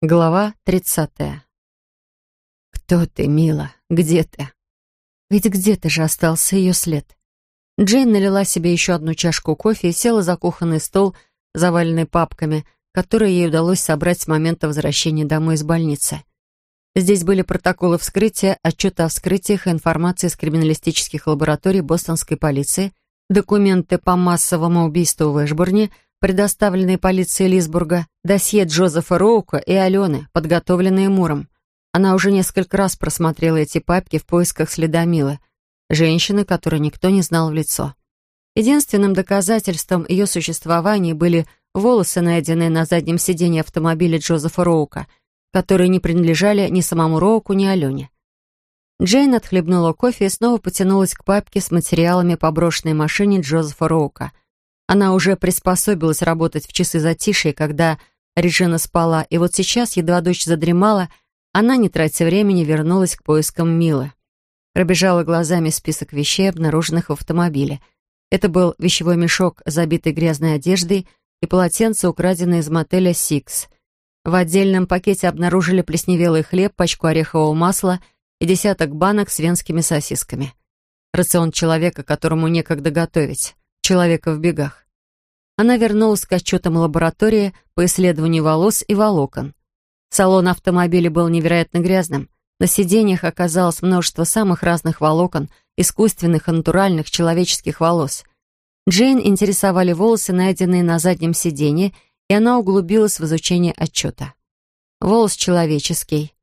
Глава тридцатая. «Кто ты, мила? Где ты?» Ведь где-то же остался ее след. Джейн налила себе еще одну чашку кофе и села за кухонный стол, заваленный папками, которые ей удалось собрать с момента возвращения домой из больницы. Здесь были протоколы вскрытия, отчеты о вскрытиях и информация из криминалистических лабораторий бостонской полиции, документы по массовому убийству в Эшбурне — предоставленные полиции Лисбурга, досье Джозефа Роука и Алены, подготовленные Муром. Она уже несколько раз просмотрела эти папки в поисках следа Милы, женщины, которую никто не знал в лицо. Единственным доказательством ее существования были волосы, найденные на заднем сиденье автомобиля Джозефа Роука, которые не принадлежали ни самому Роуку, ни Алене. Джейн отхлебнула кофе и снова потянулась к папке с материалами по брошенной машине Джозефа Роука — она уже приспособилась работать в часы затишья, когда Реджина спала, и вот сейчас, едва дочь задремала, она, не тратя времени, вернулась к поискам Милы. Пробежала глазами список вещей, обнаруженных в автомобиле. Это был вещевой мешок, забитый грязной одеждой, и полотенце, украденное из мотеля «Сикс». В отдельном пакете обнаружили плесневелый хлеб, пачку орехового масла и десяток банок с венскими сосисками. Рацион человека, которому некогда готовить человека в бегах. Она вернулась к отчетам лаборатории по исследованию волос и волокон. Салон автомобиля был невероятно грязным. На сиденьях оказалось множество самых разных волокон, искусственных и натуральных человеческих волос. Джейн интересовали волосы, найденные на заднем сиденье, и она углубилась в изучение отчета. Волос человеческий.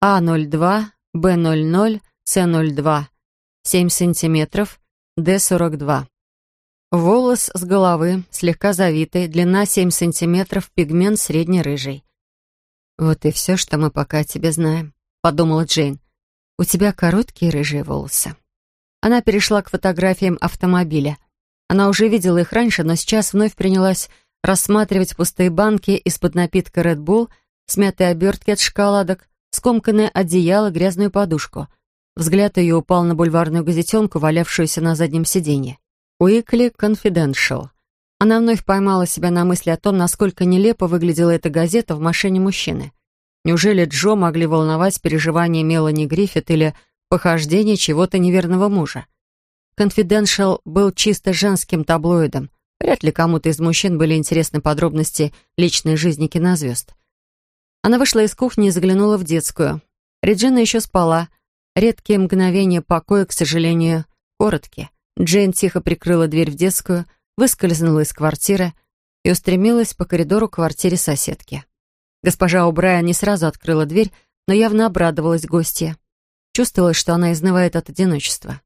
А02, Б00, С02, 7 сантиметров, Д42. Волос с головы, слегка завитый, длина 7 сантиметров, пигмент средне-рыжий. «Вот и все, что мы пока о тебе знаем», — подумала Джейн. «У тебя короткие рыжие волосы». Она перешла к фотографиям автомобиля. Она уже видела их раньше, но сейчас вновь принялась рассматривать пустые банки из-под напитка Red Bull, смятые обертки от шоколадок, скомканное одеяло, грязную подушку. Взгляд ее упал на бульварную газетенку, валявшуюся на заднем сиденье. Уикли Confidential. Она вновь поймала себя на мысли о том, насколько нелепо выглядела эта газета в машине мужчины. Неужели Джо могли волновать переживания Мелани Гриффит или похождение чего-то неверного мужа? Confidential был чисто женским таблоидом. Вряд ли кому-то из мужчин были интересны подробности личной жизни кинозвезд. Она вышла из кухни и заглянула в детскую. Реджина еще спала. Редкие мгновения покоя, к сожалению, короткие. Джейн тихо прикрыла дверь в детскую, выскользнула из квартиры и устремилась по коридору к квартире соседки. Госпожа Убрайан не сразу открыла дверь, но явно обрадовалась гостье. Чувствовалось, что она изнывает от одиночества.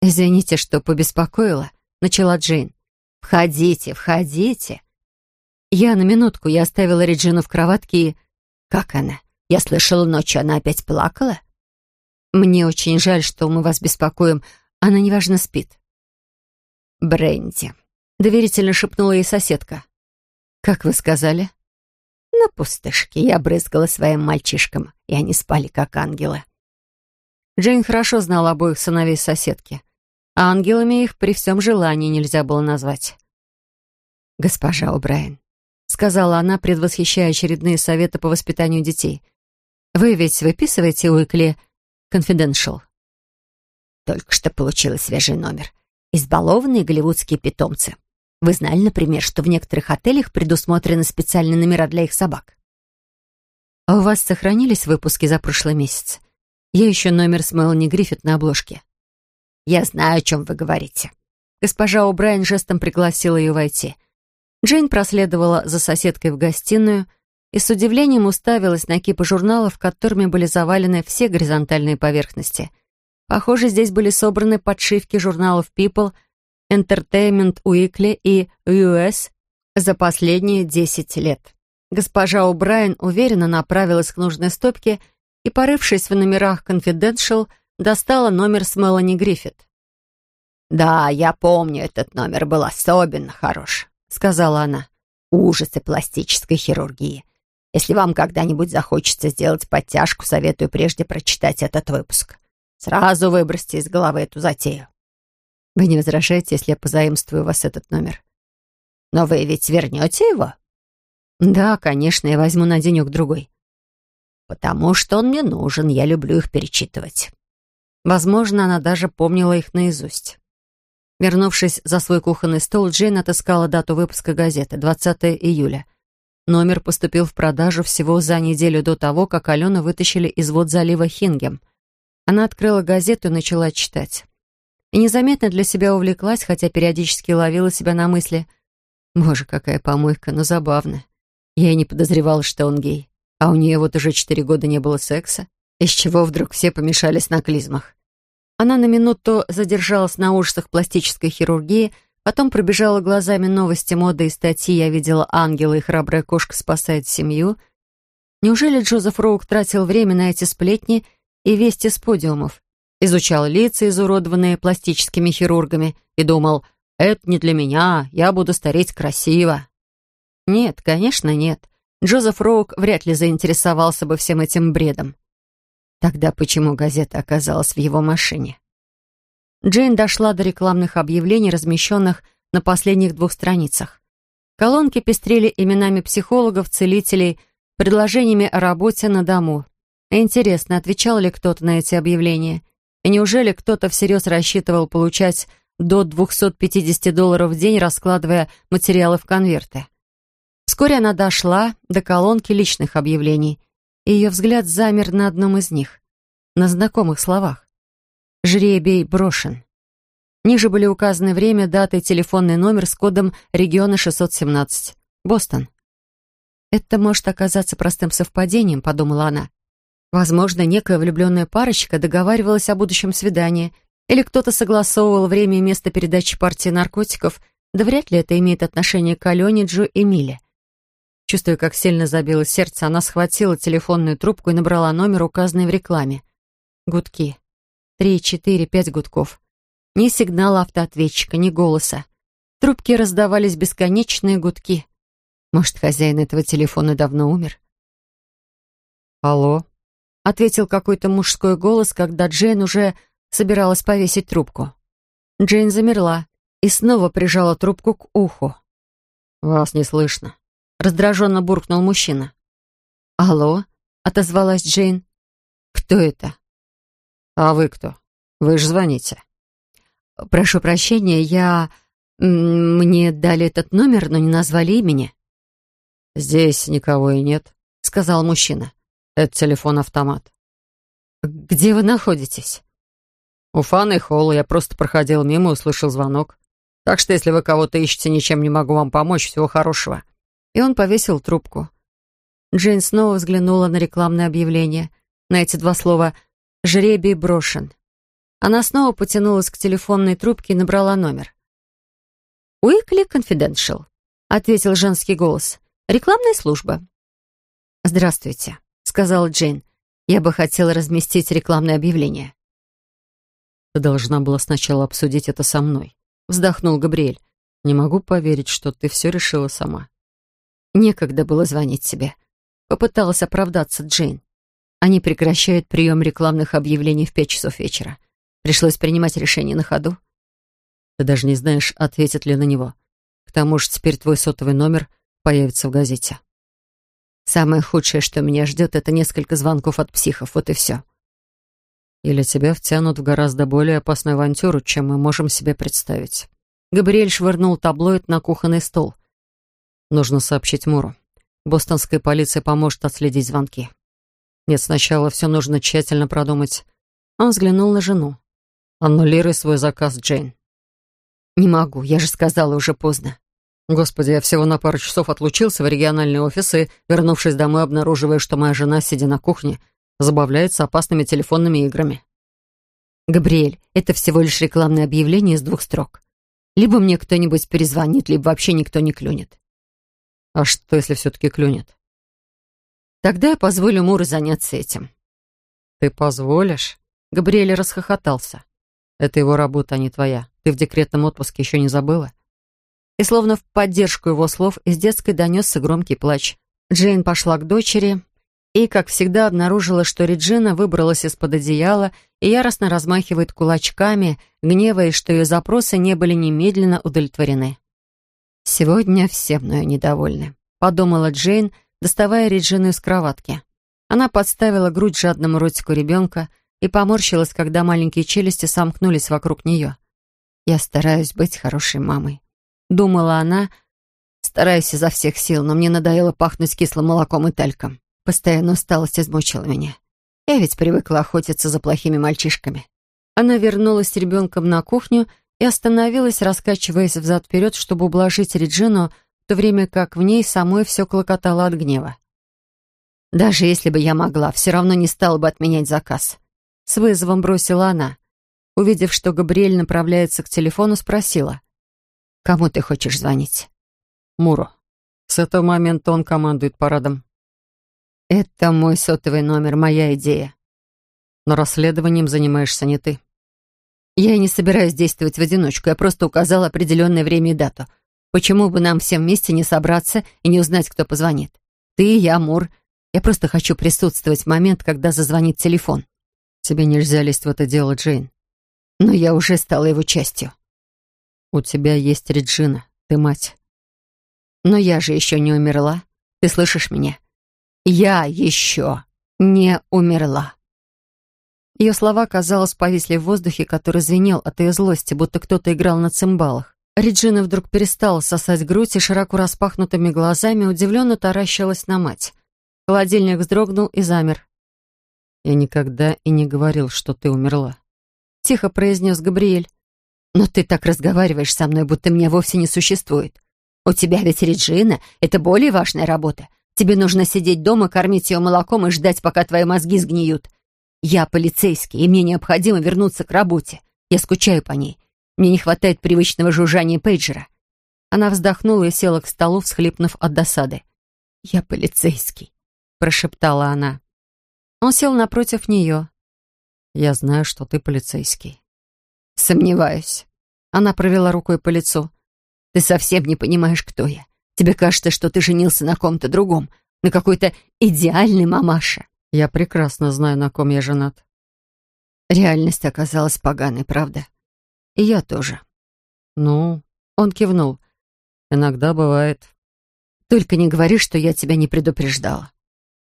«Извините, что побеспокоила», — начала Джейн. «Входите, входите». Я на минутку, я оставила Реджину в кроватке и... «Как она? Я слышала, ночью она опять плакала?» «Мне очень жаль, что мы вас беспокоим. Она неважно спит. Бренди. Доверительно шепнула ей соседка. «Как вы сказали?» «На пустышке. Я брызгала своим мальчишкам, и они спали, как ангелы». Джейн хорошо знала обоих сыновей соседки. А ангелами их при всем желании нельзя было назвать. «Госпожа О'Брайен», — сказала она, предвосхищая очередные советы по воспитанию детей. «Вы ведь выписываете Уикли Confidential?» Только что получила свежий номер. Избалованные голливудские питомцы. Вы знали, например, что в некоторых отелях предусмотрены специальные номера для их собак? А у вас сохранились выпуски за прошлый месяц? Я ищу номер с Мелани Гриффит на обложке. Я знаю, о чем вы говорите. Госпожа О'Брайен жестом пригласила ее войти. Джейн проследовала за соседкой в гостиную и с удивлением уставилась на кипы журналов, которыми были завалены все горизонтальные поверхности — Похоже, здесь были собраны подшивки журналов People, Entertainment Weekly и US за последние 10 лет. Госпожа О'Брайен уверенно направилась к нужной стопке и, порывшись в номерах Confidential, достала номер с Мелани Гриффит. «Да, я помню, этот номер был особенно хорош», — сказала она. «Ужасы пластической хирургии. Если вам когда-нибудь захочется сделать подтяжку, советую прежде прочитать этот выпуск. Сразу выбросьте из головы эту затею. Вы не возражаете, если я позаимствую у вас этот номер? Но вы ведь вернете его? Да, конечно, я возьму на денек-другой. потому что он мне нужен, я люблю их перечитывать». Возможно, она даже помнила их наизусть. Вернувшись за свой кухонный стол, Джейн отыскала дату выпуска газеты — 20 июля. Номер поступил в продажу всего за неделю до того, как Алену вытащили из вод залива Хингем. Она открыла газету и начала читать. И незаметно для себя увлеклась, хотя периодически ловила себя на мысли. «Боже, какая помойка, но забавно. Я и не подозревала, что он гей. А у нее вот уже четыре года не было секса. Из чего вдруг все помешались на клизмах?» Она на минуту задержалась на ужасах пластической хирургии, потом пробежала глазами новости моды и статьи «Я видела ангела и храбрая кошка спасает семью». Неужели Джозеф Роук тратил время на эти сплетни и вести с подиумов? Изучал лица, изуродованные пластическими хирургами, и думал, «Это не для меня, я буду стареть красиво». Нет, конечно, нет. Джозеф Роук вряд ли заинтересовался бы всем этим бредом. Тогда почему газета оказалась в его машине? Джейн дошла до рекламных объявлений, размещенных на последних двух страницах. Колонки пестрели именами психологов, целителей, предложениями о работе на дому. Интересно, отвечал ли кто-то на эти объявления? И неужели кто-то всерьез рассчитывал получать до 250 долларов в день, раскладывая материалы в конверты? Вскоре она дошла до колонки личных объявлений — и ее взгляд замер на одном из них, на знакомых словах. «Жребий брошен». Ниже были указаны время, дата и телефонный номер с кодом региона 617. Бостон. «Это может оказаться простым совпадением», — подумала она. Возможно, некая влюбленная парочка договаривалась о будущем свидании, или кто-то согласовывал время и место передачи партии наркотиков, да вряд ли это имеет отношение к Алене, Джо и Миле. Чувствуя, как сильно забилось сердце, она схватила телефонную трубку и набрала номер, указанный в рекламе. Гудки. Три, четыре, пять гудков. Ни сигнала автоответчика, ни голоса. В трубке раздавались бесконечные гудки. Может, хозяин этого телефона давно умер? «Алло?» — ответил какой-то мужской голос, когда Джейн уже собиралась повесить трубку. Джейн замерла и снова прижала трубку к уху. «Вас не слышно», Раздраженно буркнул мужчина. «Алло?» — отозвалась Джейн. «Кто это?» «А вы кто? Вы же звоните». «Прошу прощения, я... Мне дали этот номер, но не назвали имени». «Здесь никого и нет», — сказал мужчина. «Это телефон-автомат». «Где вы находитесь?» «У Фанны Холла. Я просто проходил мимо и услышал звонок. Так что, если вы кого-то ищете, ничем не могу вам помочь. Всего хорошего» и он повесил трубку. Джейн снова взглянула на рекламное объявление, на эти два слова «жребий брошен». Она снова потянулась к телефонной трубке и набрала номер. «Уикли Confidential», — ответил женский голос. «Рекламная служба». «Здравствуйте», — сказала Джейн. «Я бы хотела разместить рекламное объявление». «Ты должна была сначала обсудить это со мной», — вздохнул Габриэль. «Не могу поверить, что ты все решила сама». Некогда было звонить себе. Попыталась оправдаться Джейн. Они прекращают прием рекламных объявлений в пять часов вечера. Пришлось принимать решение на ходу. Ты даже не знаешь, ответит ли на него. К тому же теперь твой сотовый номер появится в газете. Самое худшее, что меня ждет, это несколько звонков от психов, вот и все. Или тебя втянут в гораздо более опасную авантюру, чем мы можем себе представить. Габриэль швырнул таблоид на кухонный стол. Нужно сообщить Муру. Бостонская полиция поможет отследить звонки. Нет, сначала все нужно тщательно продумать. Он взглянул на жену. Аннулируй свой заказ, Джейн. Не могу, я же сказала, уже поздно. Господи, я всего на пару часов отлучился в региональный офис и, вернувшись домой, обнаруживаю, что моя жена, сидя на кухне, забавляется опасными телефонными играми. Габриэль, это всего лишь рекламное объявление из двух строк. Либо мне кто-нибудь перезвонит, либо вообще никто не клюнет. А что, если все-таки клюнет? Тогда я позволю Муру заняться этим. Ты позволишь? Габриэль расхохотался. Это его работа, а не твоя. Ты в декретном отпуске еще не забыла? И словно в поддержку его слов из детской донесся громкий плач. Джейн пошла к дочери и, как всегда, обнаружила, что Реджина выбралась из-под одеяла и яростно размахивает кулачками, гневаясь, что ее запросы не были немедленно удовлетворены. «Сегодня все мною недовольны», — подумала Джейн, доставая Реджину из кроватки. Она подставила грудь жадному ротику ребенка и поморщилась, когда маленькие челюсти сомкнулись вокруг нее. «Я стараюсь быть хорошей мамой», — думала она, стараясь изо всех сил, но мне надоело пахнуть кислым молоком и тальком. Постоянно усталость измучила меня. Я ведь привыкла охотиться за плохими мальчишками. Она вернулась с ребенком на кухню и остановилась, раскачиваясь взад-вперед, чтобы ублажить Реджину, в то время как в ней самой все клокотало от гнева. Даже если бы я могла, все равно не стала бы отменять заказ. С вызовом бросила она. Увидев, что Габриэль направляется к телефону, спросила. «Кому ты хочешь звонить?» «Муру. С этого момента он командует парадом». «Это мой сотовый номер, моя идея». «Но расследованием занимаешься не ты». «Я и не собираюсь действовать в одиночку. Я просто указала определенное время и дату. Почему бы нам всем вместе не собраться и не узнать, кто позвонит? Ты, я, Мур я просто хочу присутствовать в момент, когда зазвонит телефон. Тебе нельзя лезть в это дело, Джейн. Но я уже стала его частью. У тебя есть Реджина, ты мать. Но я же еще не умерла. Ты слышишь меня? Я еще не умерла. Ее слова, казалось, повисли в воздухе, который звенел от ее злости, будто кто-то играл на цимбалах. Реджина вдруг перестала сосать грудь и широко распахнутыми глазами удивленно таращилась на мать. Холодильник вздрогнул и замер. «Я никогда и не говорил, что ты умерла», — тихо произнес Габриэль. «Но ты так разговариваешь со мной, будто меня вовсе не существует. У тебя ведь Реджина — это более важная работа. Тебе нужно сидеть дома, кормить ее молоком и ждать, пока твои мозги сгниют. Я полицейский, и мне необходимо вернуться к работе. Я скучаю по ней. Мне не хватает привычного жужжания пейджера». Она вздохнула и села к столу, всхлипнув от досады. «Я полицейский прошептала она. Он сел напротив нее. «Я знаю, что ты полицейский». «Сомневаюсь». Она провела рукой по лицу. «Ты совсем не понимаешь, кто я. Тебе кажется, что ты женился на ком-то другом, на какой-то идеальной мамаше». «Я прекрасно знаю, на ком я женат». Реальность оказалась поганой, правда? И я тоже. «Ну...» Он кивнул. «Иногда бывает». «Только не говори, что я тебя не предупреждала».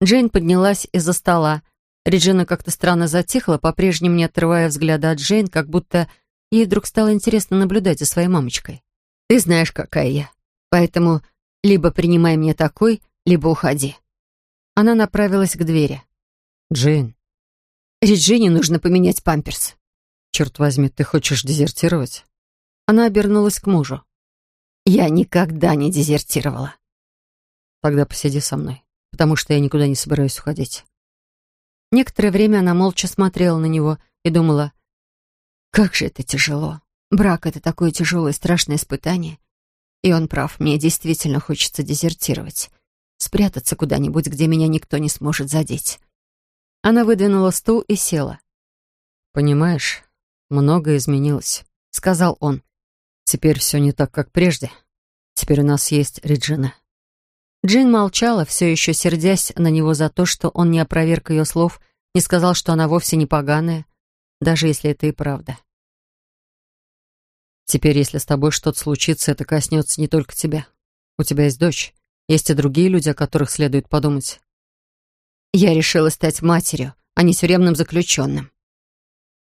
Джейн поднялась из-за стола. Реджина как-то странно затихла, по-прежнему не отрывая взгляда от Джейн, как будто ей вдруг стало интересно наблюдать за своей мамочкой. «Ты знаешь, какая я. Поэтому либо принимай меня такой, либо уходи». Она направилась к двери. «Джейн». «Реджине нужно поменять памперс». «Черт возьми, ты хочешь дезертировать?» Она обернулась к мужу. «Я никогда не дезертировала». «Тогда посиди со мной» потому что я никуда не собираюсь уходить. Некоторое время она молча смотрела на него и думала, как же это тяжело. Брак — это такое тяжелое и страшное испытание. И он прав, мне действительно хочется дезертировать. Спрятаться куда-нибудь, где меня никто не сможет задеть. Она выдвинула стул и села. «Понимаешь, многое изменилось», — сказал он. «Теперь все не так, как прежде. Теперь у нас есть Реджина. Джин молчала, все еще сердясь на него за то, что он не опроверг ее слов, не сказал, что она вовсе не поганая, даже если это и правда. «Теперь, если с тобой что-то случится, это коснется не только тебя. У тебя есть дочь, есть и другие люди, о которых следует подумать». «Я решила стать матерью, а не тюремным заключенным».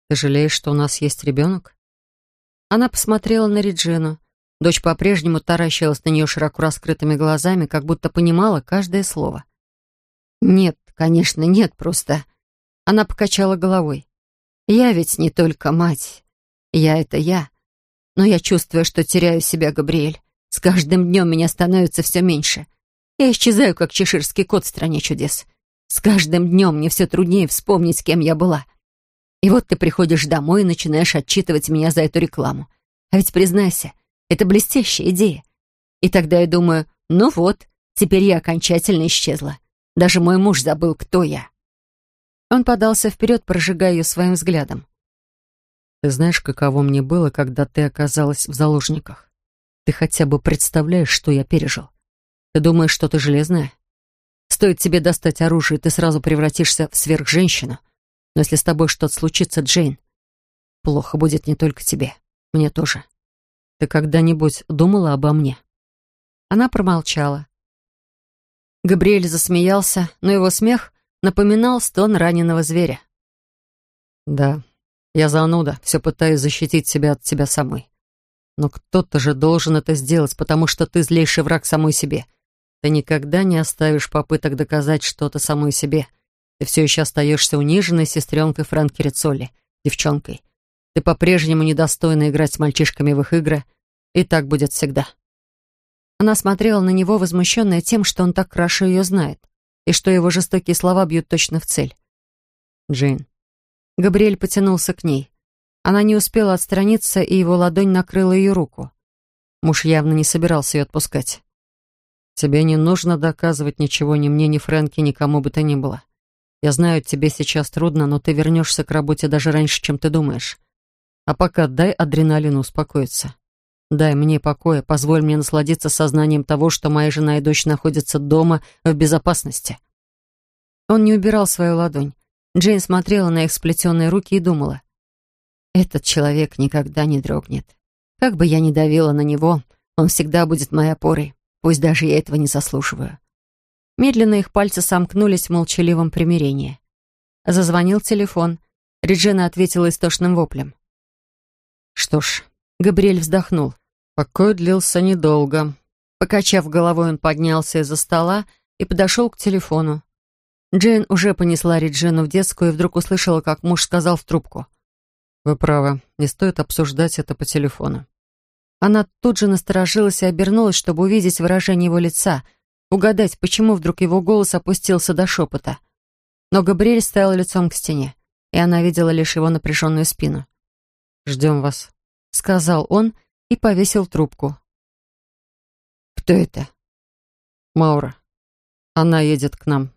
«Ты жалеешь, что у нас есть ребенок?» Она посмотрела на Реджину. Дочь по-прежнему таращилась на нее широко раскрытыми глазами, как будто понимала каждое слово. «Нет, конечно, нет, просто...» Она покачала головой. «Я ведь не только мать. Я — это я. Но я чувствую, что теряю себя, Габриэль. С каждым днем меня становится все меньше. Я исчезаю, как чеширский кот в стране чудес. С каждым днем мне все труднее вспомнить, кем я была. И вот ты приходишь домой и начинаешь отчитывать меня за эту рекламу. А ведь признайся, это блестящая идея. И тогда я думаю, ну вот, теперь я окончательно исчезла. Даже мой муж забыл, кто я. Он подался вперед, прожигая ее своим взглядом. Ты знаешь, каково мне было, когда ты оказалась в заложниках? Ты хотя бы представляешь, что я пережил? Ты думаешь, что ты железная? Стоит тебе достать оружие, ты сразу превратишься в сверхженщину. Но если с тобой что-то случится, Джейн, плохо будет не только тебе, мне тоже. Ты когда-нибудь думала обо мне?» Она промолчала. Габриэль засмеялся, но его смех напоминал стон раненого зверя. «Да, я зануда, все пытаюсь защитить себя от себя самой. Но кто-то же должен это сделать, потому что ты злейший враг самой себе. Ты никогда не оставишь попыток доказать что-то самой себе. Ты все еще остаешься униженной сестренкой Фрэнки Рицолли, девчонкой. Ты по-прежнему недостойна играть с мальчишками в их игры, и так будет всегда». Она смотрела на него, возмущенная тем, что он так хорошо ее знает, и что его жестокие слова бьют точно в цель. «Джейн». Габриэль потянулся к ней. Она не успела отстраниться, и его ладонь накрыла ее руку. Муж явно не собирался ее отпускать. «Тебе не нужно доказывать ничего ни мне, ни Фрэнке, никому бы то ни было. Я знаю, тебе сейчас трудно, но ты вернешься к работе даже раньше, чем ты думаешь. А пока дай адреналину успокоиться. Дай мне покоя, позволь мне насладиться сознанием того, что моя жена и дочь находятся дома в безопасности». Он не убирал свою ладонь. Джейн смотрела на их сплетенные руки и думала. «Этот человек никогда не дрогнет. Как бы я ни давила на него, он всегда будет моей опорой, пусть даже я этого не заслуживаю». Медленно их пальцы сомкнулись в молчаливом примирении. Зазвонил телефон. Реджина ответила истошным воплем. «Что ж, Габриэль вздохнул. Покой длился недолго. Покачав головой, он поднялся из-за стола и подошел к телефону. Джейн уже понесла Реджину в детскую и вдруг услышала, как муж сказал в трубку. «Вы правы, не стоит обсуждать это по телефону». Она тут же насторожилась и обернулась, чтобы увидеть выражение его лица, угадать, почему вдруг его голос опустился до шепота. Но Габриэль стоял лицом к стене, и она видела лишь его напряженную спину. «Ждем вас», сказал он и повесил трубку. «Кто это?» «Маура. Она едет к нам».